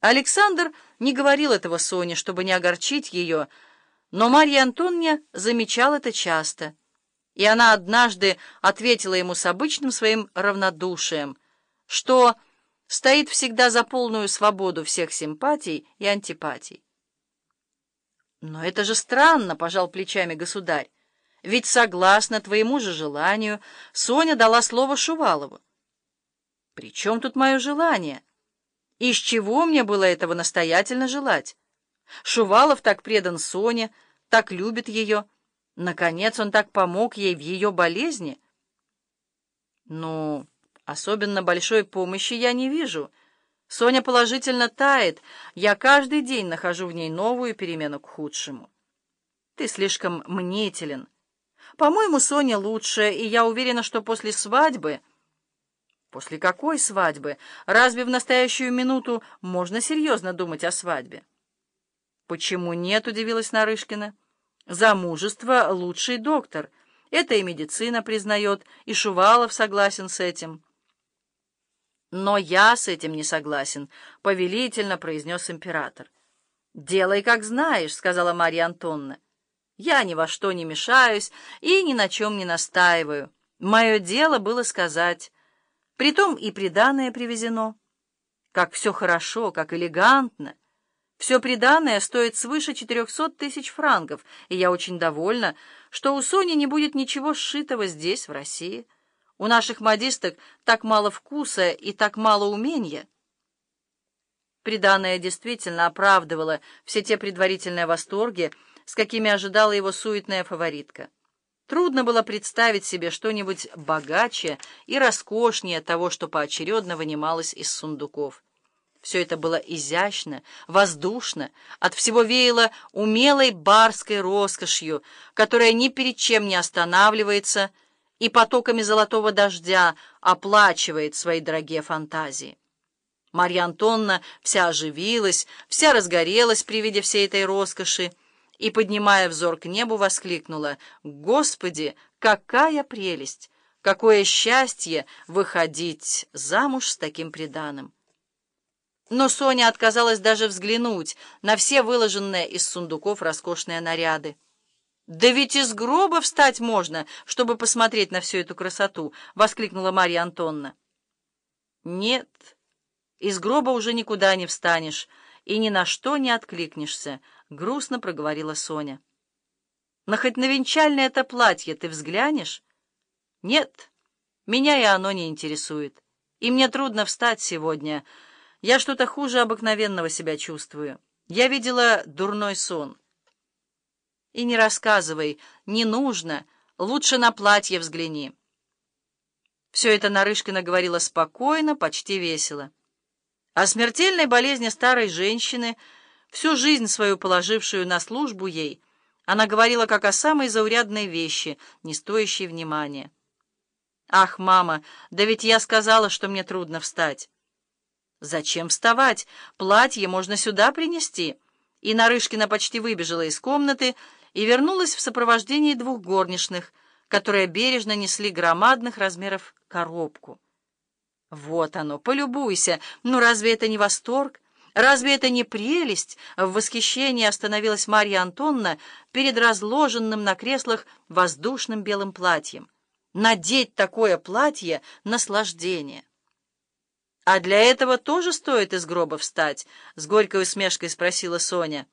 Александр не говорил этого Соне, чтобы не огорчить ее, но Марья Антонья замечала это часто, и она однажды ответила ему с обычным своим равнодушием, что стоит всегда за полную свободу всех симпатий и антипатий. «Но это же странно», — пожал плечами государь, «ведь, согласно твоему же желанию, Соня дала слово Шувалову». «При чем тут мое желание?» Из чего мне было этого настоятельно желать? Шувалов так предан Соне, так любит ее. Наконец он так помог ей в ее болезни. Ну, особенно большой помощи я не вижу. Соня положительно тает. Я каждый день нахожу в ней новую перемену к худшему. Ты слишком мнителен. По-моему, Соня лучше, и я уверена, что после свадьбы... После какой свадьбы? Разве в настоящую минуту можно серьезно думать о свадьбе? Почему нет, удивилась Нарышкина. Замужество — лучший доктор. Это и медицина признает, и Шувалов согласен с этим. Но я с этим не согласен, — повелительно произнес император. «Делай, как знаешь», — сказала Марья Антонна. «Я ни во что не мешаюсь и ни на чем не настаиваю. Мое дело было сказать». Притом и приданое привезено. Как все хорошо, как элегантно. Все приданое стоит свыше 400 тысяч франков, и я очень довольна, что у Сони не будет ничего сшитого здесь, в России. У наших модисток так мало вкуса и так мало умения. Приданное действительно оправдывало все те предварительные восторги, с какими ожидала его суетная фаворитка. Трудно было представить себе что-нибудь богаче и роскошнее того, что поочередно вынималось из сундуков. Все это было изящно, воздушно, от всего веяло умелой барской роскошью, которая ни перед чем не останавливается и потоками золотого дождя оплачивает свои дорогие фантазии. Марья Антонна вся оживилась, вся разгорелась при виде всей этой роскоши, и, поднимая взор к небу, воскликнула «Господи, какая прелесть! Какое счастье выходить замуж с таким приданым!» Но Соня отказалась даже взглянуть на все выложенные из сундуков роскошные наряды. «Да ведь из гроба встать можно, чтобы посмотреть на всю эту красоту!» — воскликнула Марья Антонна. «Нет, из гроба уже никуда не встанешь и ни на что не откликнешься», — грустно проговорила Соня. «Но хоть на венчальное это платье ты взглянешь?» «Нет, меня и оно не интересует. И мне трудно встать сегодня. Я что-то хуже обыкновенного себя чувствую. Я видела дурной сон». «И не рассказывай, не нужно. Лучше на платье взгляни». Все это Нарышкина говорила спокойно, почти весело. О смертельной болезни старой женщины — Всю жизнь свою положившую на службу ей, она говорила как о самой заурядной вещи, не стоящей внимания. «Ах, мама, да ведь я сказала, что мне трудно встать». «Зачем вставать? Платье можно сюда принести». И Нарышкина почти выбежала из комнаты и вернулась в сопровождении двух горничных, которые бережно несли громадных размеров коробку. «Вот оно, полюбуйся! Ну разве это не восторг?» Разве это не прелесть? В восхищении остановилась Марья Антонна перед разложенным на креслах воздушным белым платьем. Надеть такое платье — наслаждение. «А для этого тоже стоит из гроба встать?» — с горькой усмешкой спросила Соня.